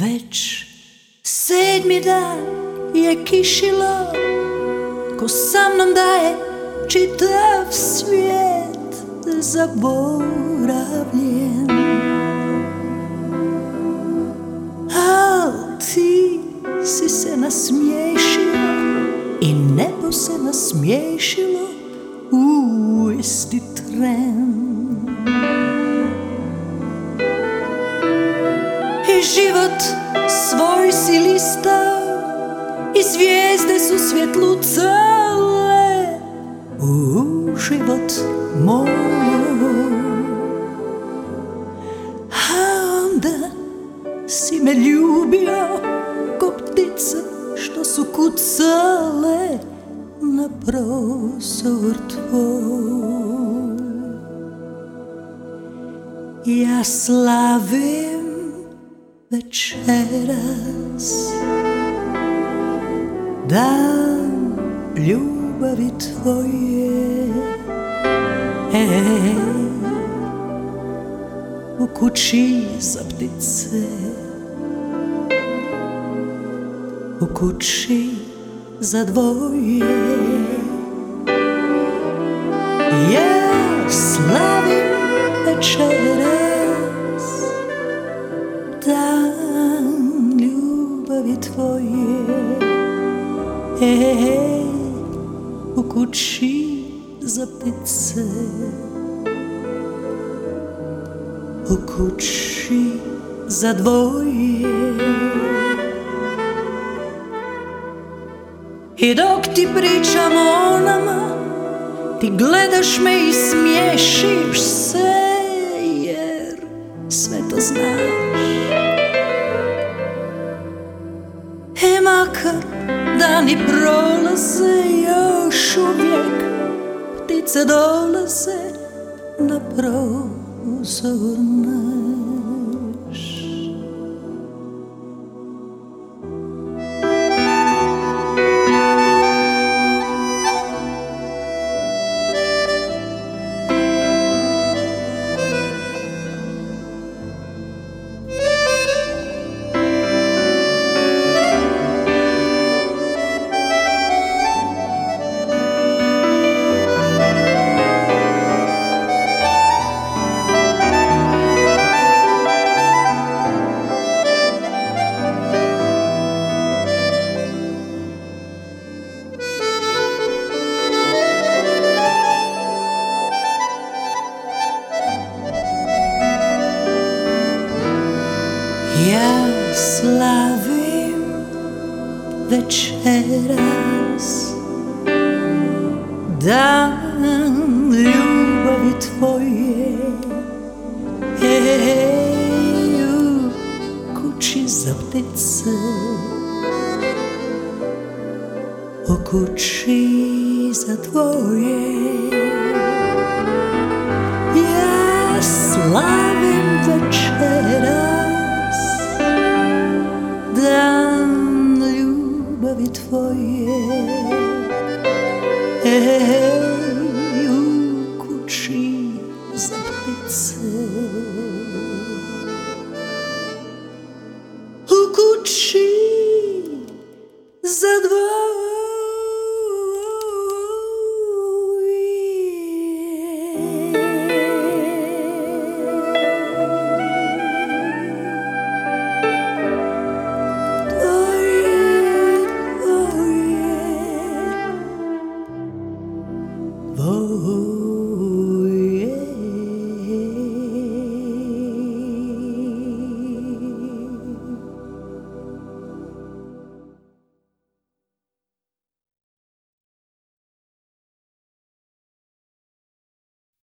Već sedmi dan je kišilo Ko sa mnom daje čitav svijet zaboravljen. Al ti si se nasmiješio I nebo se nasmiješilo u isti tren svoj si listao I zvijezde su svjetlucale U život moj A onda si me ljubio Ko ptice što su kucale Na prozor tvoj. Ja slavim večeras. Dan ljubavi tvoje. Ej, u kući za ptice. U kući za dvoje. Ja slavim večeras tvoje. Ej, u kući za ptice. U kući za dvoje. I dok ti pričam o nama Ti gledaš me i smiješiš se sedole se naprav zavrne. Večeras. Dan ljubavi tvoje Ej, u kući za ptice. U kući za dvoje Ja slavim večeras Oh.